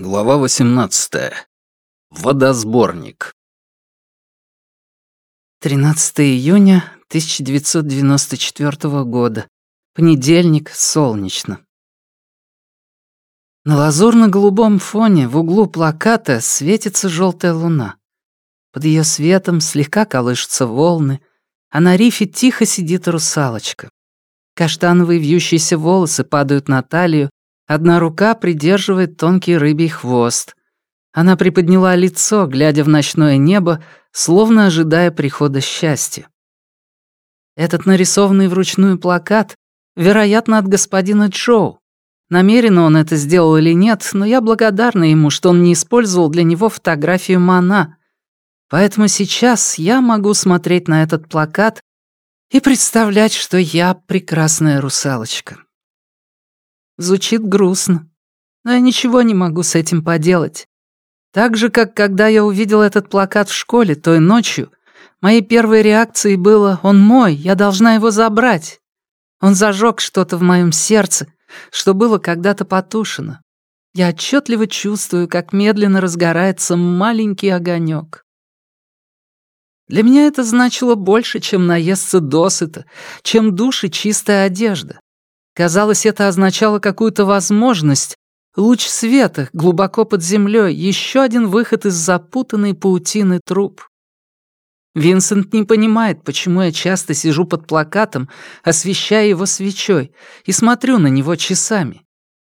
Глава 18. Водосборник. 13 июня 1994 года. Понедельник, солнечно. На лазурно-голубом фоне в углу плаката светится желтая луна. Под ее светом слегка колышутся волны, а на рифе тихо сидит русалочка. Каштановые вьющиеся волосы падают на талию, Одна рука придерживает тонкий рыбий хвост. Она приподняла лицо, глядя в ночное небо, словно ожидая прихода счастья. Этот нарисованный вручную плакат, вероятно, от господина Джоу. Намеренно он это сделал или нет, но я благодарна ему, что он не использовал для него фотографию Мана. Поэтому сейчас я могу смотреть на этот плакат и представлять, что я прекрасная русалочка. Звучит грустно. Но я ничего не могу с этим поделать. Так же, как когда я увидел этот плакат в школе той ночью, моей первой реакцией было «Он мой, я должна его забрать». Он зажег что-то в моем сердце, что было когда-то потушено. Я отчетливо чувствую, как медленно разгорается маленький огонек. Для меня это значило больше, чем наесться досыта, чем душ и чистая одежда. Казалось, это означало какую-то возможность, луч света глубоко под землей, еще один выход из запутанной паутины труб. Винсент не понимает, почему я часто сижу под плакатом, освещая его свечой, и смотрю на него часами.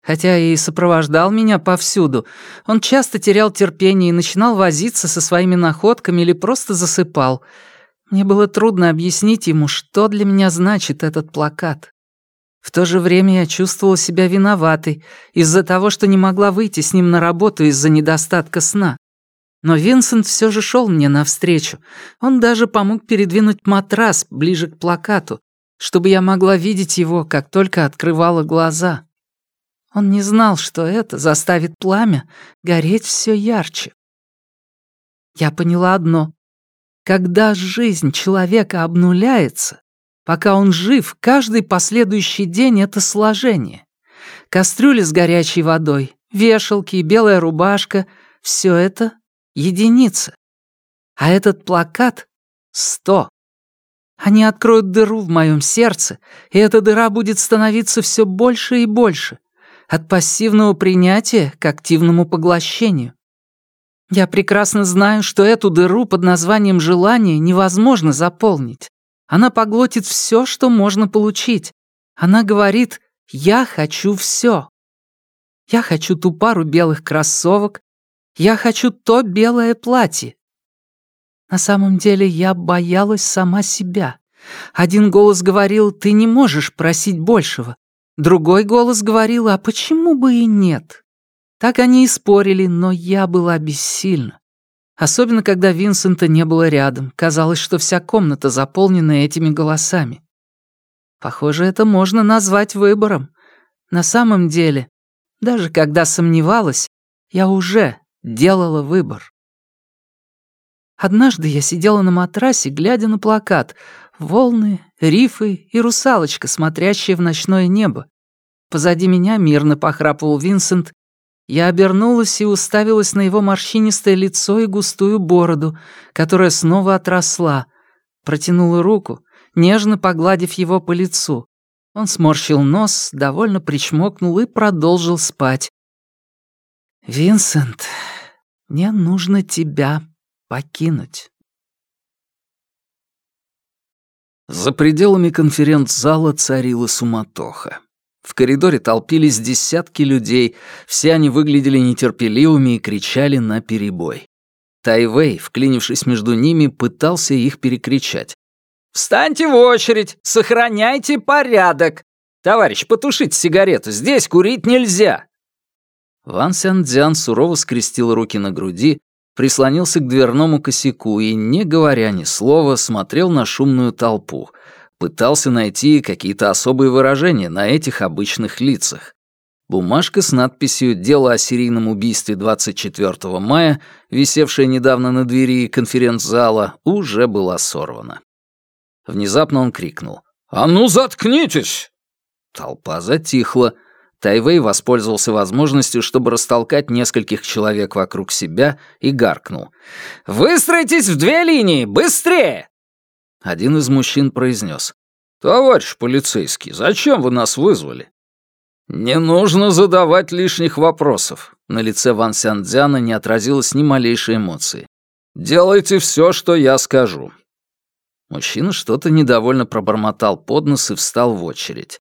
Хотя и сопровождал меня повсюду, он часто терял терпение и начинал возиться со своими находками или просто засыпал. Мне было трудно объяснить ему, что для меня значит этот плакат. В то же время я чувствовала себя виноватой из-за того, что не могла выйти с ним на работу из-за недостатка сна. Но Винсент все же шел мне навстречу. Он даже помог передвинуть матрас ближе к плакату, чтобы я могла видеть его, как только открывала глаза. Он не знал, что это заставит пламя гореть все ярче. Я поняла одно. Когда жизнь человека обнуляется, Пока он жив, каждый последующий день — это сложение. Кастрюли с горячей водой, вешалки, белая рубашка — все это единицы. А этот плакат — сто. Они откроют дыру в моем сердце, и эта дыра будет становиться все больше и больше, от пассивного принятия к активному поглощению. Я прекрасно знаю, что эту дыру под названием «желание» невозможно заполнить. Она поглотит все, что можно получить. Она говорит «Я хочу все». Я хочу ту пару белых кроссовок. Я хочу то белое платье. На самом деле я боялась сама себя. Один голос говорил «Ты не можешь просить большего». Другой голос говорил «А почему бы и нет?» Так они и спорили, но я была бессильна. Особенно, когда Винсента не было рядом. Казалось, что вся комната заполнена этими голосами. Похоже, это можно назвать выбором. На самом деле, даже когда сомневалась, я уже делала выбор. Однажды я сидела на матрасе, глядя на плакат «Волны, рифы и русалочка, смотрящая в ночное небо». Позади меня мирно похрапывал Винсент, я обернулась и уставилась на его морщинистое лицо и густую бороду, которая снова отросла. Протянула руку, нежно погладив его по лицу. Он сморщил нос, довольно причмокнул и продолжил спать. «Винсент, мне нужно тебя покинуть». За пределами конференц-зала царила суматоха. В коридоре толпились десятки людей, все они выглядели нетерпеливыми и кричали на перебой. Тайвей, вклинившись между ними, пытался их перекричать. «Встаньте в очередь! Сохраняйте порядок! Товарищ, потушите сигарету, здесь курить нельзя!» Ван Сяндзян сурово скрестил руки на груди, прислонился к дверному косяку и, не говоря ни слова, смотрел на шумную толпу — пытался найти какие-то особые выражения на этих обычных лицах. Бумажка с надписью «Дело о серийном убийстве 24 мая», висевшая недавно на двери конференц-зала, уже была сорвана. Внезапно он крикнул. «А ну заткнитесь!» Толпа затихла. Тайвей воспользовался возможностью, чтобы растолкать нескольких человек вокруг себя и гаркнул. «Выстроитесь в две линии! Быстрее!» Один из мужчин произнес. «Товарищ полицейский, зачем вы нас вызвали?» «Не нужно задавать лишних вопросов». На лице Ван Сяндзяна не отразилось ни малейшей эмоции. «Делайте все, что я скажу». Мужчина что-то недовольно пробормотал под нос и встал в очередь.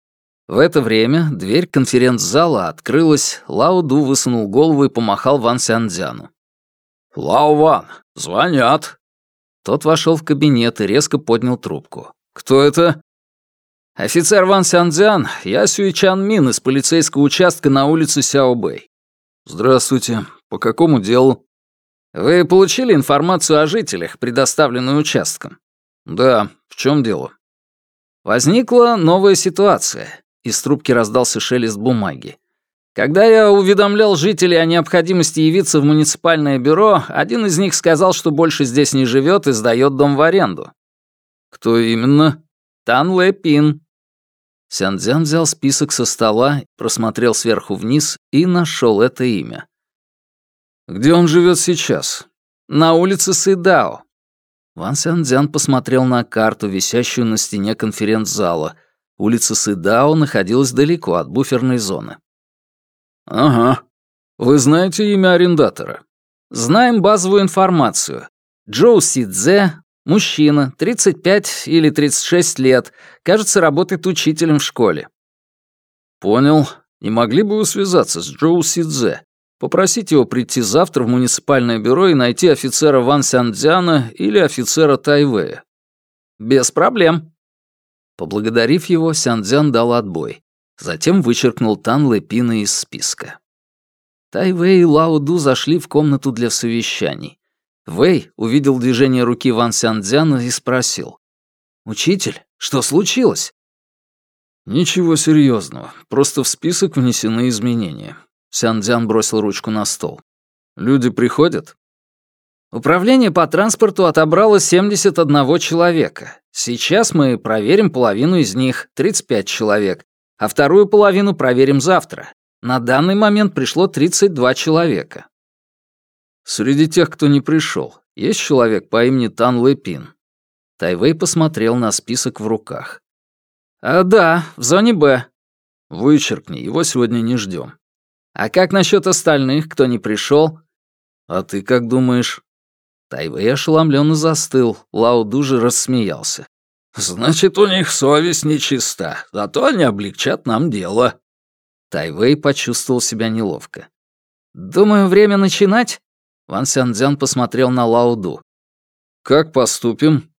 В это время дверь конференц-зала открылась, Лао Ду высунул голову и помахал Ван Сяндзяну. «Лао Ван, звонят!» Тот вошел в кабинет и резко поднял трубку. «Кто это?» «Офицер Ван Сяндзян, я Сюичан Мин из полицейского участка на улице Сяобэй». «Здравствуйте. По какому делу?» «Вы получили информацию о жителях, предоставленную участком?» «Да. В чем дело?» Возникла новая ситуация. Из трубки раздался шелест бумаги. Когда я уведомлял жителей о необходимости явиться в муниципальное бюро, один из них сказал, что больше здесь не живет и сдает дом в аренду. Кто именно? Тан Лэ Пин. Сяндзян взял список со стола, просмотрел сверху вниз и нашел это имя. Где он живет сейчас? На улице Сыдао. Ван Сяндзян посмотрел на карту, висящую на стене конференц-зала, Улица Сыдао находилась далеко от буферной зоны. «Ага. Вы знаете имя арендатора?» «Знаем базовую информацию. Джоу Сидзе, мужчина, 35 или 36 лет, кажется, работает учителем в школе». «Понял. Не могли бы вы связаться с Джоу Сидзе? Попросить его прийти завтра в муниципальное бюро и найти офицера Ван Сяндзяна или офицера Тайвея?» «Без проблем», Поблагодарив его, Сяндзян дал отбой. Затем вычеркнул Тан Лэпина из списка. Тай Вэй и Лао Ду зашли в комнату для совещаний. Вэй увидел движение руки Ван Сяндзяна и спросил. «Учитель, что случилось?» «Ничего серьезного, просто в список внесены изменения». Сяндзян бросил ручку на стол. «Люди приходят?» Управление по транспорту отобрало 71 человека. Сейчас мы проверим половину из них, 35 человек, а вторую половину проверим завтра. На данный момент пришло 32 человека. Среди тех, кто не пришел, есть человек по имени Тан Лэпин. Тайвей посмотрел на список в руках. «А, да, в зоне Б». «Вычеркни, его сегодня не ждем. «А как насчет остальных, кто не пришел? «А ты как думаешь?» Тайвей ошеломленно застыл, Лауду же рассмеялся. «Значит, у них совесть нечиста, зато они облегчат нам дело». Тайвей почувствовал себя неловко. «Думаю, время начинать?» Ван Сяндзян посмотрел на Лауду. «Как поступим?»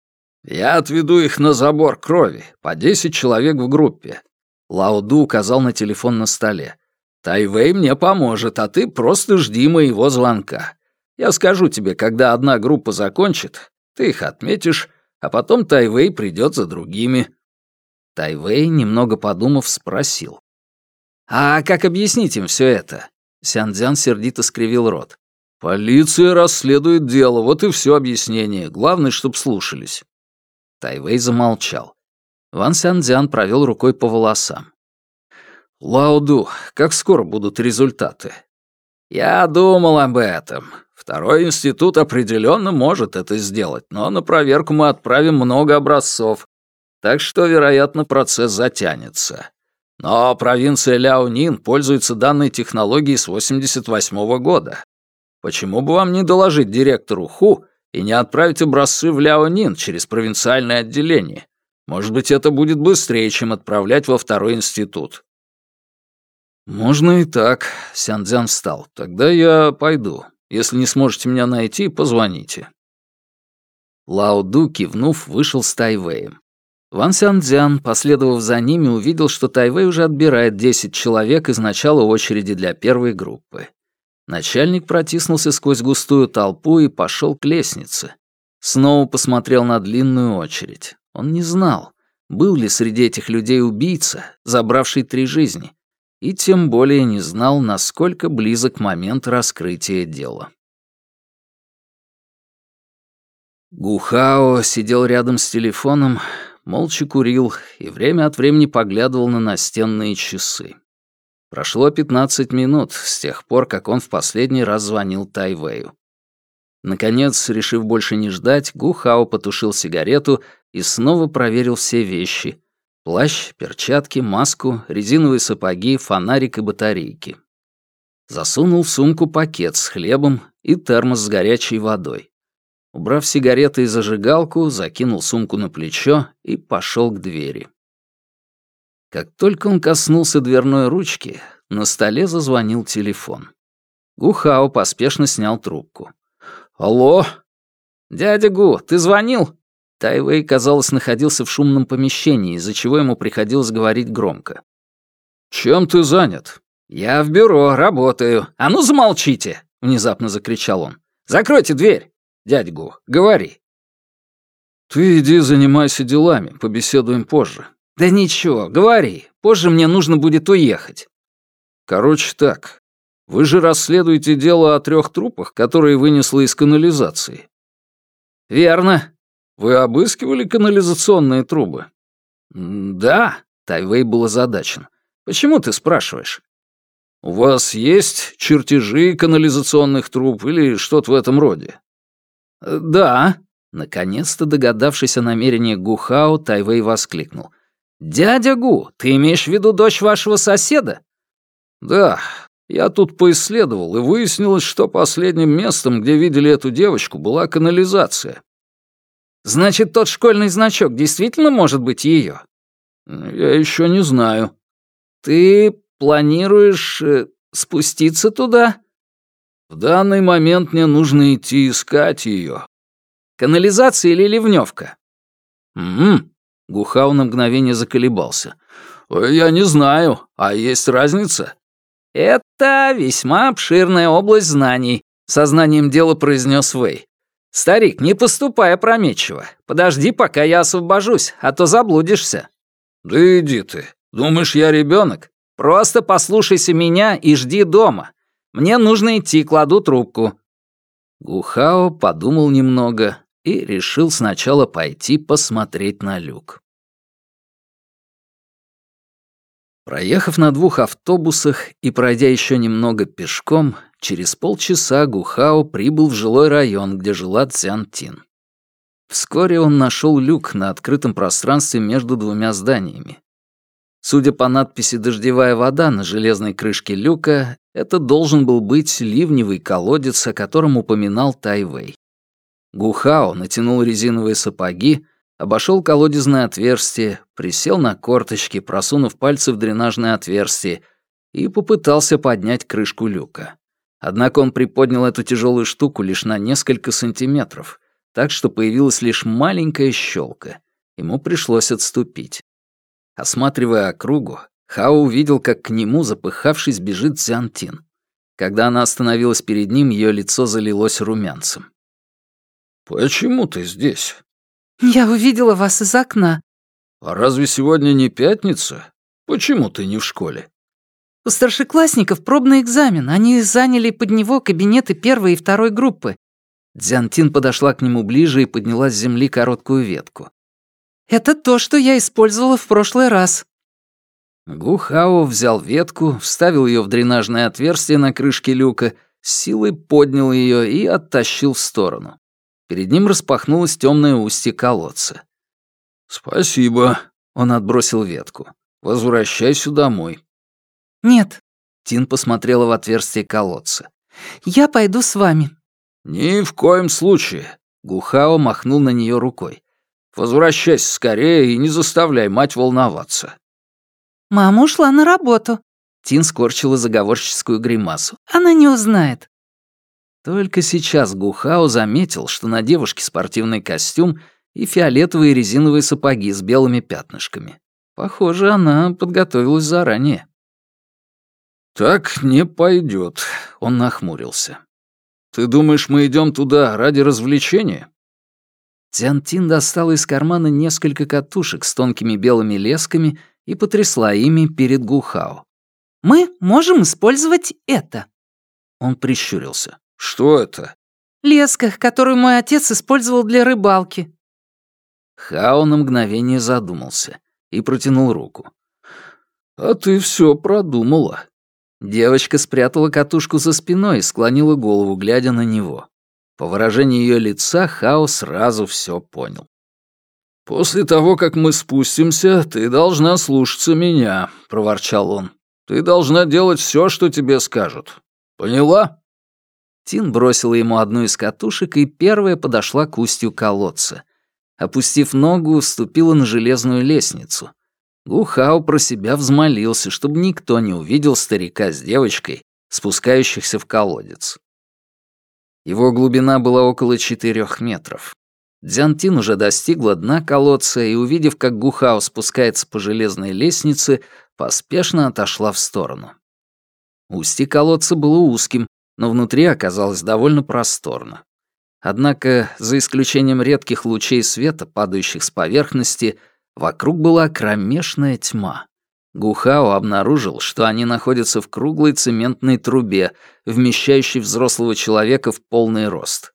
«Я отведу их на забор крови, по десять человек в группе». Лауду указал на телефон на столе. «Тайвей мне поможет, а ты просто жди моего звонка. Я скажу тебе, когда одна группа закончит, ты их отметишь, а потом Тайвей придет за другими». Тайвей, немного подумав, спросил. «А как объяснить им все это?» Сяндзян сердито скривил рот. «Полиция расследует дело, вот и все объяснение. Главное, чтоб слушались». Тайвей замолчал. Ван Сяндзян провел рукой по волосам. «Лауду, как скоро будут результаты?» «Я думал об этом. Второй институт определенно может это сделать, но на проверку мы отправим много образцов, так что, вероятно, процесс затянется. Но провинция Ляонин пользуется данной технологией с 88 -го года. Почему бы вам не доложить директору Ху и не отправить образцы в Ляонин через провинциальное отделение? Может быть, это будет быстрее, чем отправлять во второй институт. «Можно и так», — Сяндзян встал. «Тогда я пойду. Если не сможете меня найти, позвоните». Лао Ду, кивнув, вышел с Тайвеем. Ван Сяндзян, последовав за ними, увидел, что Тайвей уже отбирает 10 человек из начала очереди для первой группы. Начальник протиснулся сквозь густую толпу и пошел к лестнице. Снова посмотрел на длинную очередь. Он не знал, был ли среди этих людей убийца, забравший три жизни, и тем более не знал, насколько близок момент раскрытия дела. Гухао сидел рядом с телефоном, молча курил и время от времени поглядывал на настенные часы. Прошло 15 минут с тех пор, как он в последний раз звонил Тайвею. Наконец, решив больше не ждать, Гухао потушил сигарету и снова проверил все вещи. Плащ, перчатки, маску, резиновые сапоги, фонарик и батарейки. Засунул в сумку пакет с хлебом и термос с горячей водой. Убрав сигареты и зажигалку, закинул сумку на плечо и пошел к двери. Как только он коснулся дверной ручки, на столе зазвонил телефон. Гухао поспешно снял трубку. «Алло?» «Дядя Гу, ты звонил?» Тайвей, казалось, находился в шумном помещении, из-за чего ему приходилось говорить громко. «Чем ты занят?» «Я в бюро, работаю. А ну замолчите!» — внезапно закричал он. «Закройте дверь! Дядь Гу, говори!» «Ты иди занимайся делами, побеседуем позже». «Да ничего, говори. Позже мне нужно будет уехать». «Короче так. Вы же расследуете дело о трех трупах, которые вынесло из канализации». «Верно. Вы обыскивали канализационные трубы?» «Да», — Тайвей был озадачен. «Почему ты спрашиваешь?» «У вас есть чертежи канализационных труб или что-то в этом роде?» «Да», — наконец-то догадавшись о намерении Гухао, Тайвей воскликнул. «Дядя Гу, ты имеешь в виду дочь вашего соседа?» «Да, я тут поисследовал, и выяснилось, что последним местом, где видели эту девочку, была канализация. Значит, тот школьный значок действительно может быть ее? Я еще не знаю. Ты планируешь э, спуститься туда? В данный момент мне нужно идти искать ее. Канализация или ливневка? Угу. Гухау на мгновение заколебался. Я не знаю, а есть разница? Это весьма обширная область знаний, сознанием дела произнес Вэй. «Старик, не поступай опрометчиво. Подожди, пока я освобожусь, а то заблудишься». «Да иди ты. Думаешь, я ребенок? Просто послушайся меня и жди дома. Мне нужно идти, кладу трубку». Гухао подумал немного и решил сначала пойти посмотреть на люк. Проехав на двух автобусах и пройдя еще немного пешком, через полчаса Гухао прибыл в жилой район, где жила Цзянтин. Вскоре он нашел люк на открытом пространстве между двумя зданиями. Судя по надписи «Дождевая вода» на железной крышке люка, это должен был быть ливневый колодец, о котором упоминал Тайвей. Гухао натянул резиновые сапоги, обошел колодезное отверстие, присел на корточки, просунув пальцы в дренажное отверстие и попытался поднять крышку люка. Однако он приподнял эту тяжелую штуку лишь на несколько сантиметров, так что появилась лишь маленькая щелка. Ему пришлось отступить. Осматривая округу, Хао увидел, как к нему, запыхавшись, бежит Цзянтин. Когда она остановилась перед ним, ее лицо залилось румянцем. «Почему ты здесь?» «Я увидела вас из окна». «А разве сегодня не пятница? Почему ты не в школе?» «У старшеклассников пробный экзамен. Они заняли под него кабинеты первой и второй группы». Дзянтин подошла к нему ближе и подняла с земли короткую ветку. «Это то, что я использовала в прошлый раз». Гухао взял ветку, вставил ее в дренажное отверстие на крышке люка, силой поднял ее и оттащил в сторону. Перед ним распахнулось темное устье колодца. «Спасибо», — он отбросил ветку. «Возвращайся домой». «Нет». Тин посмотрела в отверстие колодца. «Я пойду с вами». «Ни в коем случае», — Гухао махнул на нее рукой. «Возвращайся скорее и не заставляй мать волноваться». «Мама ушла на работу». Тин скорчила заговорческую гримасу. «Она не узнает». Только сейчас Гухао заметил, что на девушке спортивный костюм и фиолетовые резиновые сапоги с белыми пятнышками. Похоже, она подготовилась заранее. «Так не пойдет», — он нахмурился. «Ты думаешь, мы идем туда ради развлечения?» Тянтин достала из кармана несколько катушек с тонкими белыми лесками и потрясла ими перед Гухао. «Мы можем использовать это». Он прищурился. «Что это?» «Леска, которую мой отец использовал для рыбалки». Хао на мгновение задумался и протянул руку. «А ты все продумала. Девочка спрятала катушку за спиной и склонила голову, глядя на него. По выражению ее лица Хао сразу все понял. «После того, как мы спустимся, ты должна слушаться меня», — проворчал он. «Ты должна делать все, что тебе скажут. Поняла?» Тин бросила ему одну из катушек и первая подошла к устью колодца. Опустив ногу, ступила на железную лестницу. Гухао про себя взмолился, чтобы никто не увидел старика с девочкой, спускающихся в колодец. Его глубина была около четырех метров. Дзянтин уже достигла дна колодца и, увидев, как Гухао спускается по железной лестнице, поспешно отошла в сторону. Устье колодца было узким, но внутри оказалось довольно просторно. Однако, за исключением редких лучей света, падающих с поверхности, вокруг была кромешная тьма. Гухао обнаружил, что они находятся в круглой цементной трубе, вмещающей взрослого человека в полный рост.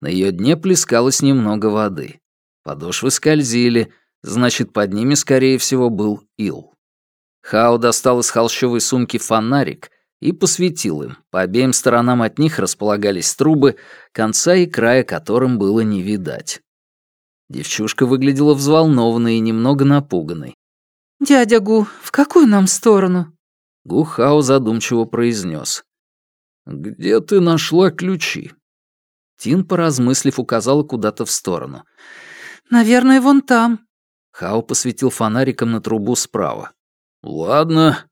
На ее дне плескалось немного воды. Подошвы скользили, значит, под ними, скорее всего, был ил. Хао достал из холщовой сумки фонарик и посветил им. По обеим сторонам от них располагались трубы, конца и края которым было не видать. Девчушка выглядела взволнованной и немного напуганной. «Дядя Гу, в какую нам сторону?» Гу Хао задумчиво произнес. «Где ты нашла ключи?» Тин, поразмыслив, указала куда-то в сторону. «Наверное, вон там». Хао посветил фонариком на трубу справа. «Ладно,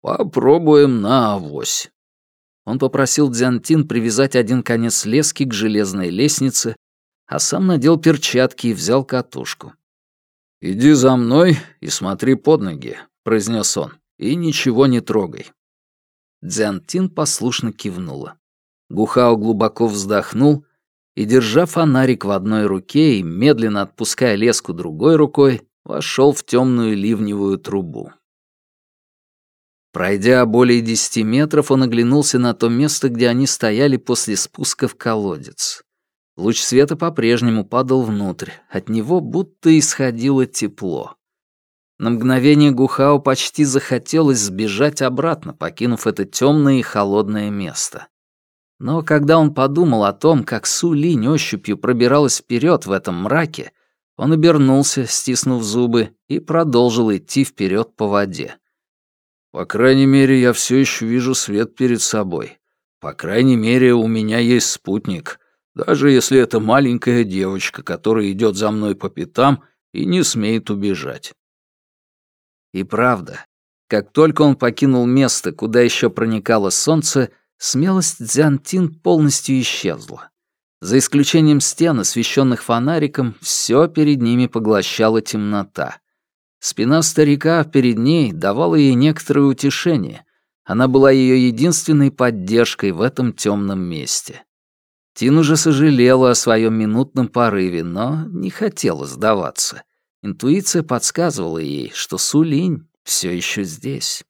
попробуем на авось». Он попросил Дзянтин привязать один конец лески к железной лестнице, а сам надел перчатки и взял катушку. «Иди за мной и смотри под ноги», — произнес он, — «и ничего не трогай». Дзянтин послушно кивнула. Гухао глубоко вздохнул и, держа фонарик в одной руке и медленно отпуская леску другой рукой, вошел в темную ливневую трубу. Пройдя более десяти метров, он оглянулся на то место, где они стояли после спуска в колодец. Луч света по-прежнему падал внутрь, от него будто исходило тепло. На мгновение Гухао почти захотелось сбежать обратно, покинув это темное и холодное место. Но когда он подумал о том, как Су Линь ощупью пробиралась вперед в этом мраке, он обернулся, стиснув зубы, и продолжил идти вперед по воде. «По крайней мере, я все еще вижу свет перед собой. По крайней мере, у меня есть спутник, даже если это маленькая девочка, которая идет за мной по пятам и не смеет убежать». И правда, как только он покинул место, куда еще проникало солнце, смелость Дзянтин полностью исчезла. За исключением стен, освещенных фонариком, все перед ними поглощала темнота. Спина старика перед ней давала ей некоторое утешение. Она была ее единственной поддержкой в этом темном месте. Тин уже сожалела о своем минутном порыве, но не хотела сдаваться. Интуиция подсказывала ей, что Сулинь все еще здесь.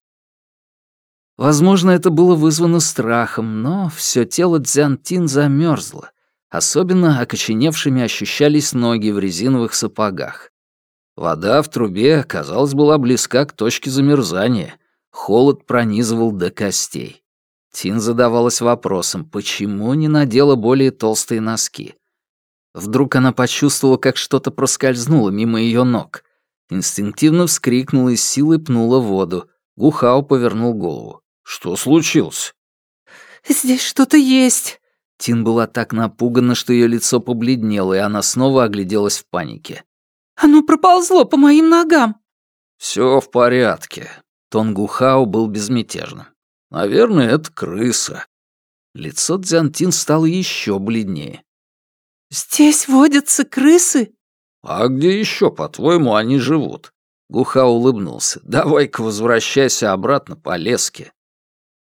Возможно, это было вызвано страхом, но все тело Дзянтин замерзло. Особенно окоченевшими ощущались ноги в резиновых сапогах. Вода в трубе, казалось, была близка к точке замерзания. Холод пронизывал до костей. Тин задавалась вопросом, почему не надела более толстые носки. Вдруг она почувствовала, как что-то проскользнуло мимо ее ног. Инстинктивно вскрикнула и силой пнула воду. Гухао повернул голову. «Что случилось?» «Здесь что-то есть». Тин была так напугана, что ее лицо побледнело, и она снова огляделась в панике. «Оно проползло по моим ногам». Все в порядке». Тон Гухао был безмятежным. «Наверное, это крыса». Лицо Дзянтин стало еще бледнее. «Здесь водятся крысы?» «А где еще, по-твоему, они живут?» Гуха улыбнулся. «Давай-ка возвращайся обратно по леске».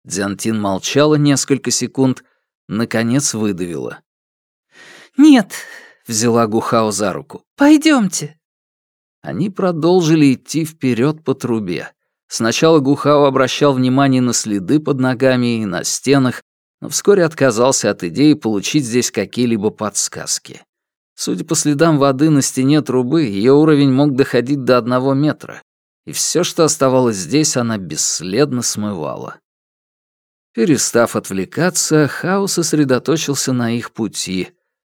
Дзянтин молчала несколько секунд, наконец выдавила. «Нет», — взяла Гухао за руку. Пойдемте. Они продолжили идти вперед по трубе. Сначала Гухао обращал внимание на следы под ногами и на стенах, но вскоре отказался от идеи получить здесь какие-либо подсказки. Судя по следам воды на стене трубы, ее уровень мог доходить до одного метра, и все, что оставалось здесь, она бесследно смывала. Перестав отвлекаться, Хао сосредоточился на их пути.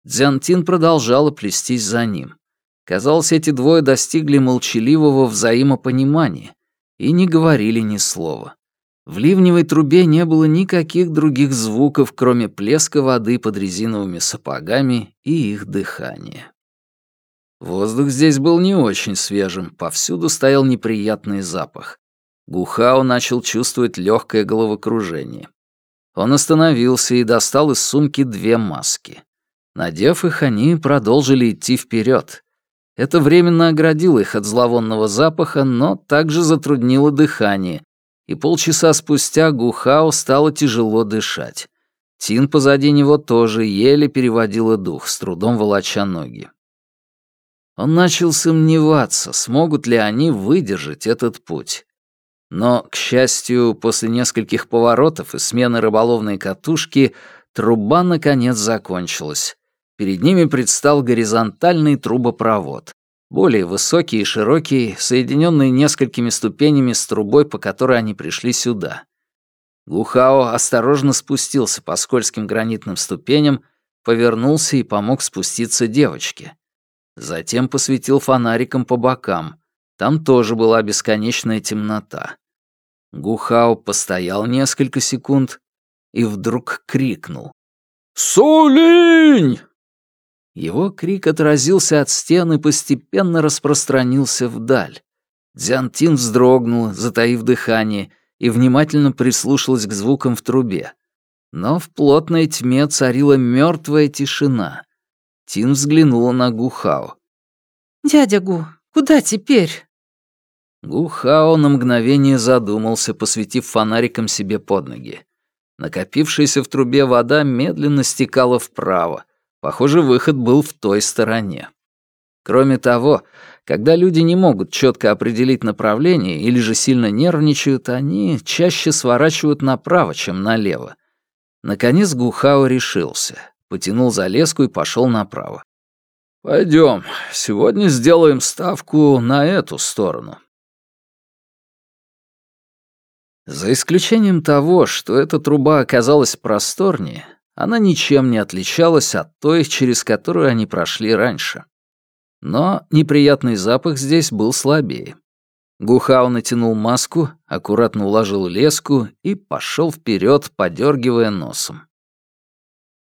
Дзянтин продолжала плестись за ним. Казалось, эти двое достигли молчаливого взаимопонимания и не говорили ни слова. В ливневой трубе не было никаких других звуков, кроме плеска воды под резиновыми сапогами и их дыхания. Воздух здесь был не очень свежим, повсюду стоял неприятный запах. Гухао начал чувствовать легкое головокружение. Он остановился и достал из сумки две маски. Надев их, они продолжили идти вперед. Это временно оградило их от зловонного запаха, но также затруднило дыхание, и полчаса спустя Гухао стало тяжело дышать. Тин позади него тоже еле переводила дух, с трудом волоча ноги. Он начал сомневаться, смогут ли они выдержать этот путь. Но, к счастью, после нескольких поворотов и смены рыболовной катушки труба наконец закончилась. Перед ними предстал горизонтальный трубопровод, более высокий и широкий, соединенный несколькими ступенями с трубой, по которой они пришли сюда. Гухао осторожно спустился по скользким гранитным ступеням, повернулся и помог спуститься девочке. Затем посветил фонариком по бокам. Там тоже была бесконечная темнота. Гухао постоял несколько секунд и вдруг крикнул. «Сулинь!» Его крик отразился от стен и постепенно распространился вдаль. Дзянтин вздрогнула, затаив дыхание, и внимательно прислушалась к звукам в трубе. Но в плотной тьме царила мертвая тишина. Тин взглянула на Гухао. «Дядя Гу, куда теперь?» Гухао на мгновение задумался, посветив фонариком себе под ноги. Накопившаяся в трубе вода медленно стекала вправо. Похоже, выход был в той стороне. Кроме того, когда люди не могут четко определить направление или же сильно нервничают, они чаще сворачивают направо, чем налево. Наконец Гухао решился, потянул за леску и пошел направо. Пойдем, сегодня сделаем ставку на эту сторону. За исключением того, что эта труба оказалась просторнее, она ничем не отличалась от той, через которую они прошли раньше. Но неприятный запах здесь был слабее. Гухау натянул маску, аккуратно уложил леску и пошел вперед, подергивая носом.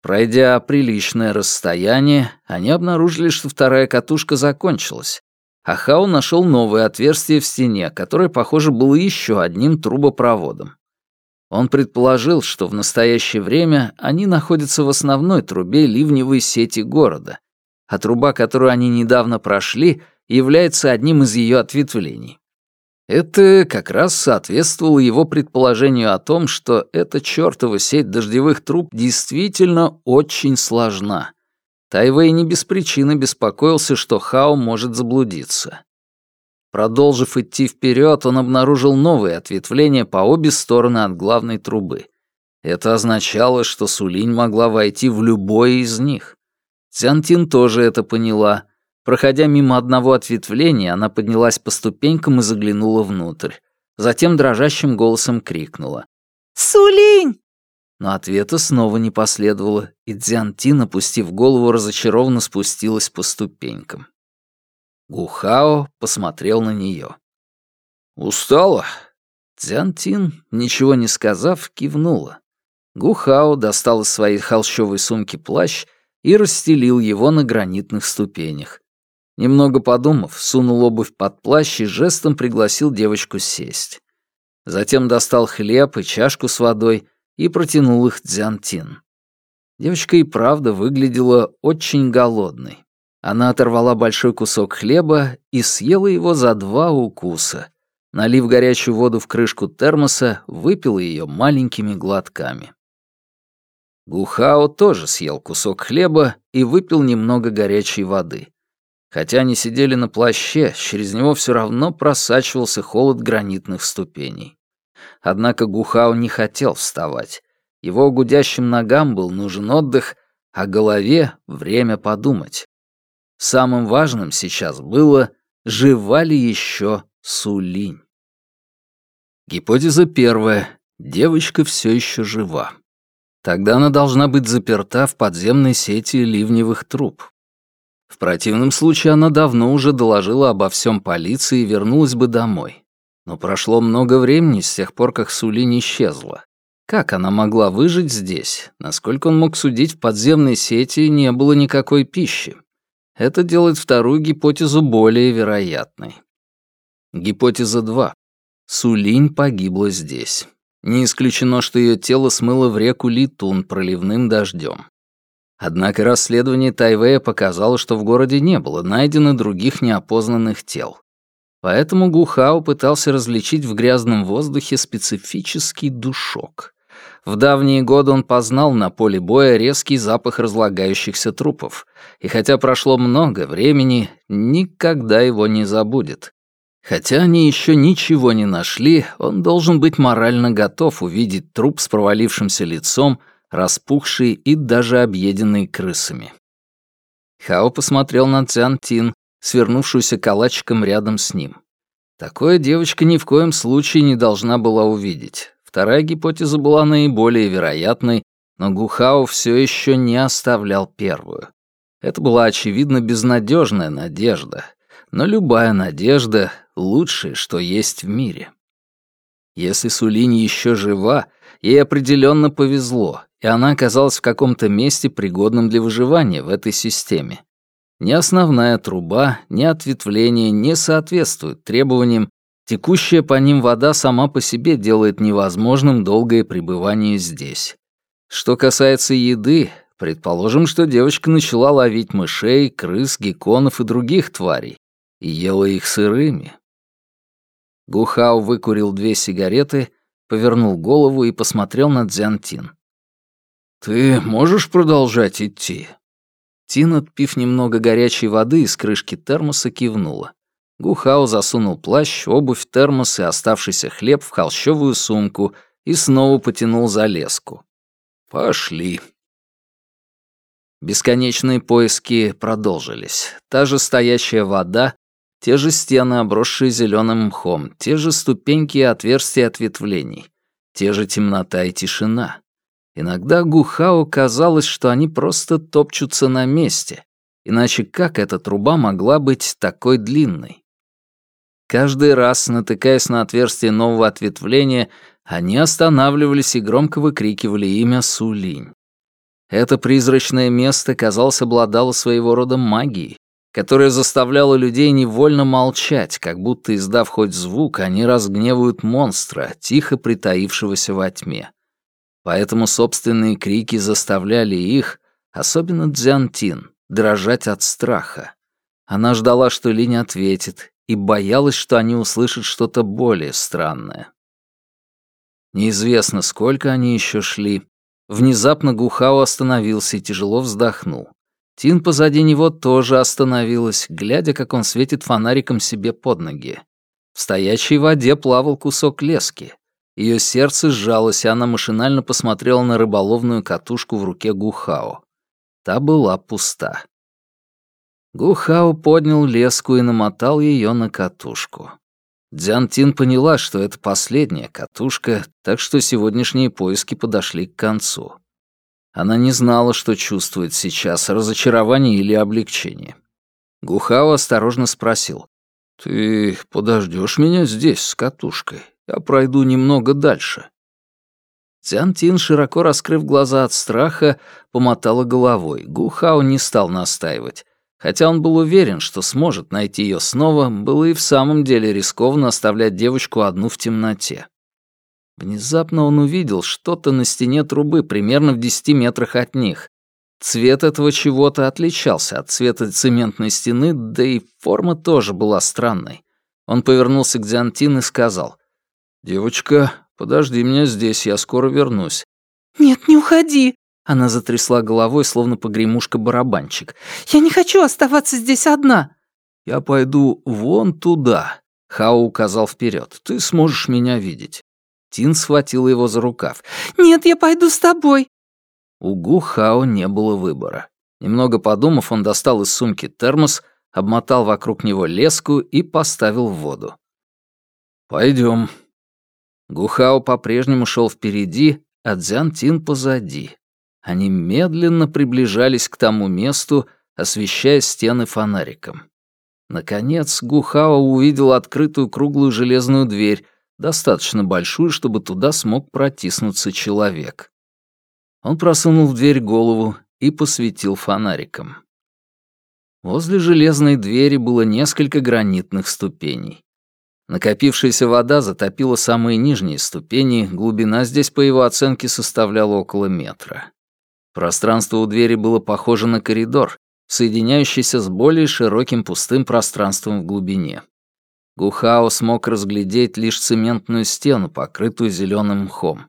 Пройдя приличное расстояние, они обнаружили, что вторая катушка закончилась, а Хау нашел новое отверстие в стене, которое, похоже, было еще одним трубопроводом. Он предположил, что в настоящее время они находятся в основной трубе ливневой сети города, а труба, которую они недавно прошли, является одним из ее ответвлений. Это как раз соответствовало его предположению о том, что эта чертова сеть дождевых труб действительно очень сложна. Тайвей не без причины беспокоился, что Хао может заблудиться. Продолжив идти вперед, он обнаружил новые ответвления по обе стороны от главной трубы. Это означало, что Сулинь могла войти в любое из них. Цянтин тоже это поняла. Проходя мимо одного ответвления, она поднялась по ступенькам и заглянула внутрь. Затем дрожащим голосом крикнула. «Сулинь!» Но ответа снова не последовало, и Дзянтин, опустив голову, разочарованно спустилась по ступенькам. Гухао посмотрел на нее. «Устала?» Дзянтин, ничего не сказав, кивнула. Гухао достал из своей холщовой сумки плащ и расстелил его на гранитных ступенях. Немного подумав, сунул обувь под плащ и жестом пригласил девочку сесть. Затем достал хлеб и чашку с водой и протянул их Дзянтин. Девочка и правда выглядела очень голодной. Она оторвала большой кусок хлеба и съела его за два укуса. Налив горячую воду в крышку термоса, выпила ее маленькими глотками. Гухао тоже съел кусок хлеба и выпил немного горячей воды. Хотя они сидели на плаще, через него все равно просачивался холод гранитных ступеней. Однако Гухао не хотел вставать. Его гудящим ногам был нужен отдых, а голове — время подумать. Самым важным сейчас было, жива ли еще Сулинь. Гипотеза первая. Девочка все еще жива. Тогда она должна быть заперта в подземной сети ливневых труб. В противном случае она давно уже доложила обо всем полиции и вернулась бы домой. Но прошло много времени с тех пор, как Сулин исчезла. Как она могла выжить здесь? Насколько он мог судить, в подземной сети не было никакой пищи. Это делает вторую гипотезу более вероятной. Гипотеза 2. Сулинь погибла здесь. Не исключено, что ее тело смыло в реку Литун проливным дождем. Однако расследование Тайвея показало, что в городе не было найдено других неопознанных тел. Поэтому Гухао пытался различить в грязном воздухе специфический душок. В давние годы он познал на поле боя резкий запах разлагающихся трупов, и хотя прошло много времени, никогда его не забудет. Хотя они еще ничего не нашли, он должен быть морально готов увидеть труп с провалившимся лицом, распухший и даже объеденный крысами. Хао посмотрел на Цян Тин, свернувшуюся калачиком рядом с ним. Такое девочка ни в коем случае не должна была увидеть. Вторая гипотеза была наиболее вероятной, но Гухао все еще не оставлял первую. Это была, очевидно, безнадежная надежда. Но любая надежда — лучшее, что есть в мире. Если Сулинь еще жива, ей определенно повезло, и она оказалась в каком-то месте, пригодном для выживания в этой системе. Ни основная труба, ни ответвление не соответствуют требованиям, Текущая по ним вода сама по себе делает невозможным долгое пребывание здесь. Что касается еды, предположим, что девочка начала ловить мышей, крыс, гекконов и других тварей и ела их сырыми. Гухау выкурил две сигареты, повернул голову и посмотрел на Дзянтин. «Ты можешь продолжать идти?» Тин, отпив немного горячей воды из крышки термоса, кивнула. Гухао засунул плащ, обувь, термос и оставшийся хлеб в холщовую сумку и снова потянул за леску. «Пошли». Бесконечные поиски продолжились. Та же стоящая вода, те же стены, обросшие зеленым мхом, те же ступеньки и отверстия ответвлений, те же темнота и тишина. Иногда Гухао казалось, что они просто топчутся на месте, иначе как эта труба могла быть такой длинной? Каждый раз, натыкаясь на отверстие нового ответвления, они останавливались и громко выкрикивали имя Сулинь. Это призрачное место, казалось, обладало своего рода магией, которая заставляла людей невольно молчать, как будто, издав хоть звук, они разгневают монстра, тихо притаившегося во тьме. Поэтому собственные крики заставляли их, особенно Дзянтин, дрожать от страха. Она ждала, что Линь ответит, и боялась, что они услышат что-то более странное. Неизвестно, сколько они еще шли. Внезапно Гухао остановился и тяжело вздохнул. Тин позади него тоже остановилась, глядя, как он светит фонариком себе под ноги. В стоячей воде плавал кусок лески. Ее сердце сжалось, и она машинально посмотрела на рыболовную катушку в руке Гухао. Та была пуста. Гухао поднял леску и намотал ее на катушку. Дзянтин поняла, что это последняя катушка, так что сегодняшние поиски подошли к концу. Она не знала, что чувствует сейчас, разочарование или облегчение. Гухао осторожно спросил. «Ты подождешь меня здесь с катушкой? Я пройду немного дальше». Тин, широко раскрыв глаза от страха, помотала головой. Гухао не стал настаивать. Хотя он был уверен, что сможет найти ее снова, было и в самом деле рискованно оставлять девочку одну в темноте. Внезапно он увидел что-то на стене трубы примерно в десяти метрах от них. Цвет этого чего-то отличался от цвета цементной стены, да и форма тоже была странной. Он повернулся к Дзянтин и сказал, «Девочка, подожди меня здесь, я скоро вернусь». «Нет, не уходи», она затрясла головой, словно погремушка-барабанчик. «Я не хочу оставаться здесь одна!» «Я пойду вон туда», — Хао указал вперед. «Ты сможешь меня видеть». Тин схватила его за рукав. «Нет, я пойду с тобой». У Гу Хао не было выбора. Немного подумав, он достал из сумки термос, обмотал вокруг него леску и поставил в воду. «Пойдем», Гухао по-прежнему шел впереди, а Дзян Тин позади. Они медленно приближались к тому месту, освещая стены фонариком. Наконец Гухао увидел открытую круглую железную дверь, достаточно большую, чтобы туда смог протиснуться человек. Он просунул в дверь голову и посветил фонариком. Возле железной двери было несколько гранитных ступеней. Накопившаяся вода затопила самые нижние ступени, глубина здесь, по его оценке, составляла около метра. Пространство у двери было похоже на коридор, соединяющийся с более широким пустым пространством в глубине. Гухао смог разглядеть лишь цементную стену, покрытую зеленым мхом.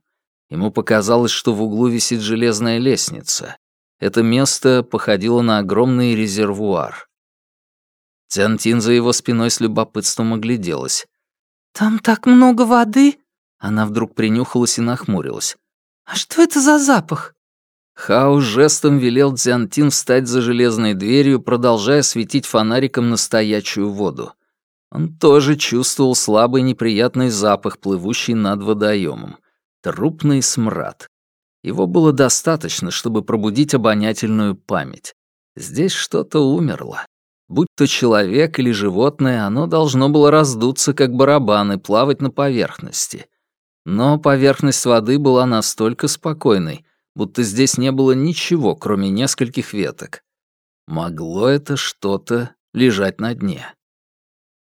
Ему показалось, что в углу висит железная лестница. Это место походило на огромный резервуар. Тянтин за его спиной с любопытством огляделась. «Там так много воды!» Она вдруг принюхалась и нахмурилась. «А что это за запах?» Хао жестом велел Дзянтин встать за железной дверью, продолжая светить фонариком на стоячую воду. Он тоже чувствовал слабый неприятный запах, плывущий над водоемом. Трупный смрад. Его было достаточно, чтобы пробудить обонятельную память. Здесь что-то умерло. Будь то человек или животное, оно должно было раздуться, как барабан, и плавать на поверхности. Но поверхность воды была настолько спокойной, будто здесь не было ничего, кроме нескольких веток. Могло это что-то лежать на дне.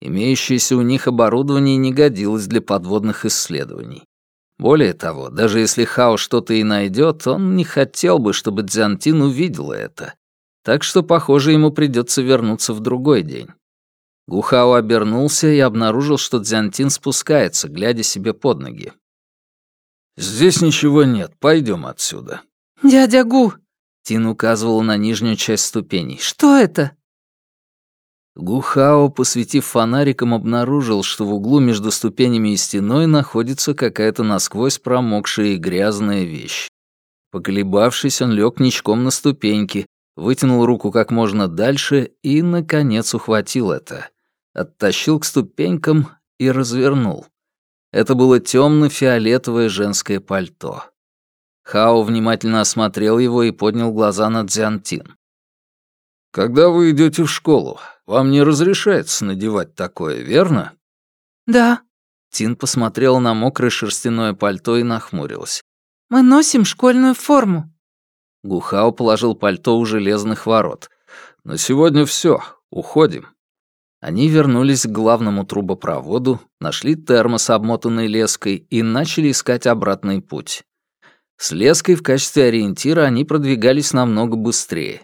Имеющееся у них оборудование не годилось для подводных исследований. Более того, даже если Хао что-то и найдет, он не хотел бы, чтобы Дзянтин увидела это. Так что, похоже, ему придется вернуться в другой день. Гухао обернулся и обнаружил, что Дзянтин спускается, глядя себе под ноги. «Здесь ничего нет, пойдем отсюда». «Дядя Гу!» Тин указывал на нижнюю часть ступеней. «Что это?» Гухао, посветив фонариком, обнаружил, что в углу между ступенями и стеной находится какая-то насквозь промокшая и грязная вещь. Поколебавшись, он лег ничком на ступеньки, вытянул руку как можно дальше и, наконец, ухватил это. Оттащил к ступенькам и развернул. Это было темно-фиолетовое женское пальто. Хао внимательно осмотрел его и поднял глаза на Дзянтин. «Когда вы идете в школу, вам не разрешается надевать такое, верно?» «Да». Тин посмотрела на мокрое шерстяное пальто и нахмурилась. «Мы носим школьную форму». Гухао положил пальто у железных ворот. «На сегодня все. Уходим». Они вернулись к главному трубопроводу, нашли термос, обмотанный леской, и начали искать обратный путь. С леской в качестве ориентира они продвигались намного быстрее.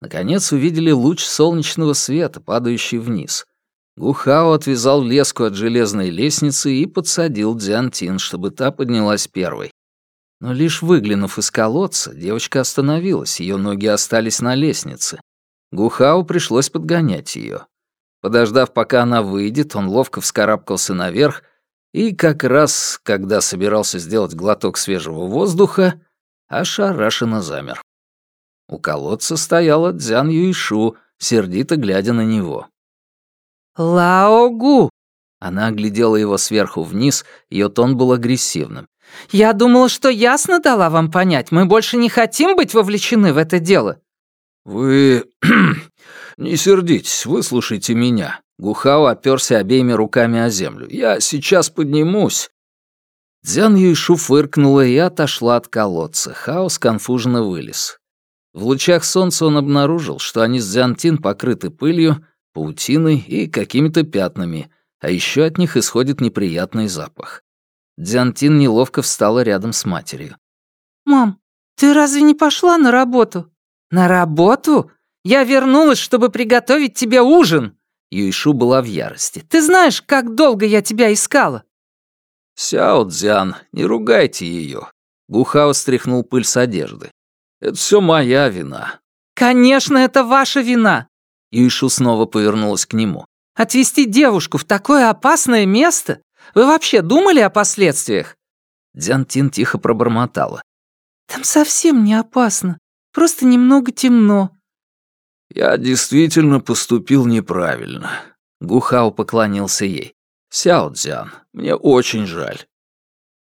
Наконец увидели луч солнечного света, падающий вниз. Гухао отвязал леску от железной лестницы и подсадил Дзянтин, чтобы та поднялась первой. Но лишь выглянув из колодца, девочка остановилась, ее ноги остались на лестнице. Гухау пришлось подгонять ее. Подождав, пока она выйдет, он ловко вскарабкался наверх, и как раз, когда собирался сделать глоток свежего воздуха, ошарашенно замер. У колодца стояла Дзян Юишу, сердито глядя на него. «Лаогу!» Она оглядела его сверху вниз, ее тон был агрессивным. «Я думала, что ясно дала вам понять. Мы больше не хотим быть вовлечены в это дело». «Вы... не сердитесь, выслушайте меня». Гухао оперся обеими руками о землю. «Я сейчас поднимусь». Дзян Юйшу фыркнула и отошла от колодца. Хаос конфуженно вылез. В лучах солнца он обнаружил, что они с Дзянтин покрыты пылью, паутиной и какими-то пятнами, а еще от них исходит неприятный запах. Дзянтин неловко встала рядом с матерью. «Мам, ты разве не пошла на работу?» «На работу? Я вернулась, чтобы приготовить тебе ужин!» Юйшу была в ярости. «Ты знаешь, как долго я тебя искала?» «Сяо Дзян, не ругайте ее!» Гухао стряхнул пыль с одежды. «Это все моя вина». «Конечно, это ваша вина!» Юйшу снова повернулась к нему. «Отвезти девушку в такое опасное место? Вы вообще думали о последствиях?» Дзян Тин тихо пробормотала. «Там совсем не опасно. Просто немного темно». «Я действительно поступил неправильно». Гухао поклонился ей. «Сяо Дзян, мне очень жаль».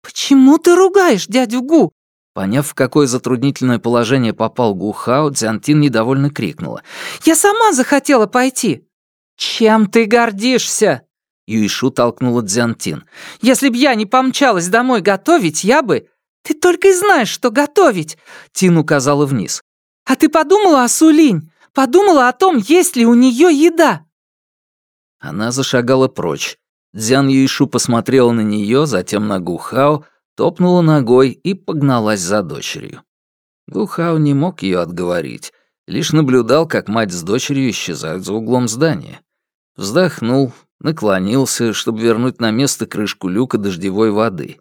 «Почему ты ругаешь дядю Гу?» Поняв, в какое затруднительное положение попал Гухао, Дзянтин недовольно крикнула. «Я сама захотела пойти!» «Чем ты гордишься?» Юишу толкнула Дзянтин. «Если б я не помчалась домой готовить, я бы...» «Ты только и знаешь, что готовить!» Тин указала вниз. «А ты подумала о Сулинь? Подумала о том, есть ли у нее еда?» Она зашагала прочь. Дзян Юишу посмотрела на нее, затем на Гухао, топнула ногой и погналась за дочерью. Гухао не мог ее отговорить, лишь наблюдал, как мать с дочерью исчезают за углом здания. Вздохнул, наклонился, чтобы вернуть на место крышку люка дождевой воды.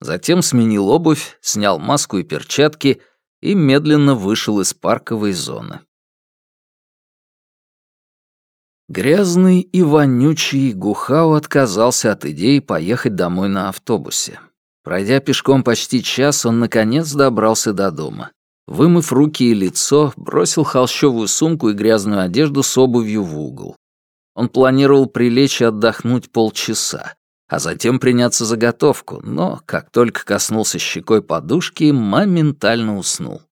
Затем сменил обувь, снял маску и перчатки и медленно вышел из парковой зоны. Грязный и вонючий Гухао отказался от идеи поехать домой на автобусе. Пройдя пешком почти час, он наконец добрался до дома. Вымыв руки и лицо, бросил холщовую сумку и грязную одежду с обувью в угол. Он планировал прилечь и отдохнуть полчаса, а затем приняться за готовку, но, как только коснулся щекой подушки, моментально уснул.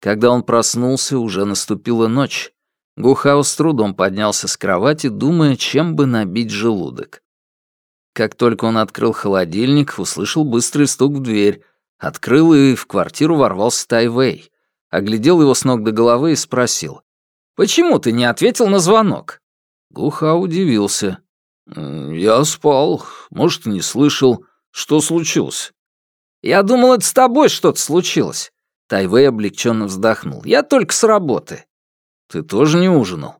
Когда он проснулся, уже наступила ночь. Гухао с трудом поднялся с кровати, думая, чем бы набить желудок. Как только он открыл холодильник, услышал быстрый стук в дверь, открыл и в квартиру ворвался Тайвей. Оглядел его с ног до головы и спросил. «Почему ты не ответил на звонок?» Гуха удивился. «Я спал, может, не слышал. Что случилось?» «Я думал, это с тобой что-то случилось». Тайвей облегченно вздохнул. «Я только с работы». «Ты тоже не ужинал?»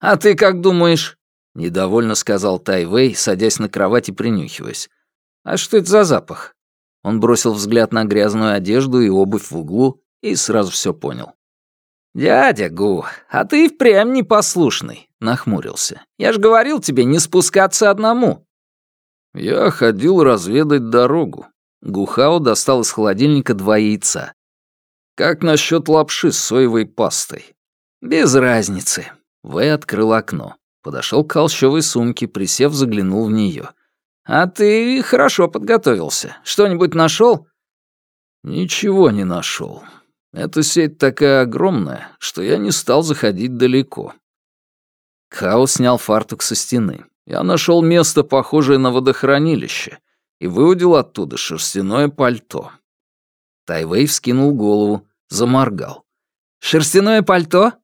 «А ты как думаешь?» — недовольно сказал Тайвей, садясь на кровать и принюхиваясь. «А что это за запах?» Он бросил взгляд на грязную одежду и обувь в углу и сразу все понял. «Дядя Гу, а ты впрямь непослушный», — нахмурился. «Я ж говорил тебе не спускаться одному». Я ходил разведать дорогу. Гухао достал из холодильника два яйца. «Как насчет лапши с соевой пастой?» «Без разницы». Вэй открыл окно. Подошел к холщовой сумке, присев, заглянул в нее. «А ты хорошо подготовился. Что-нибудь нашел?» «Ничего не нашел. Эта сеть такая огромная, что я не стал заходить далеко». Хао снял фартук со стены. Я нашел место, похожее на водохранилище, и выудил оттуда шерстяное пальто. Тайвей вскинул голову, заморгал. «Шерстяное пальто?»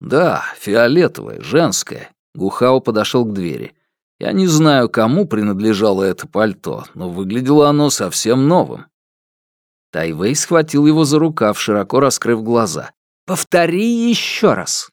«Да, фиолетовое, женское. Гухао подошел к двери. Я не знаю, кому принадлежало это пальто, но выглядело оно совсем новым. Тайвей схватил его за рукав, широко раскрыв глаза. «Повтори еще раз!»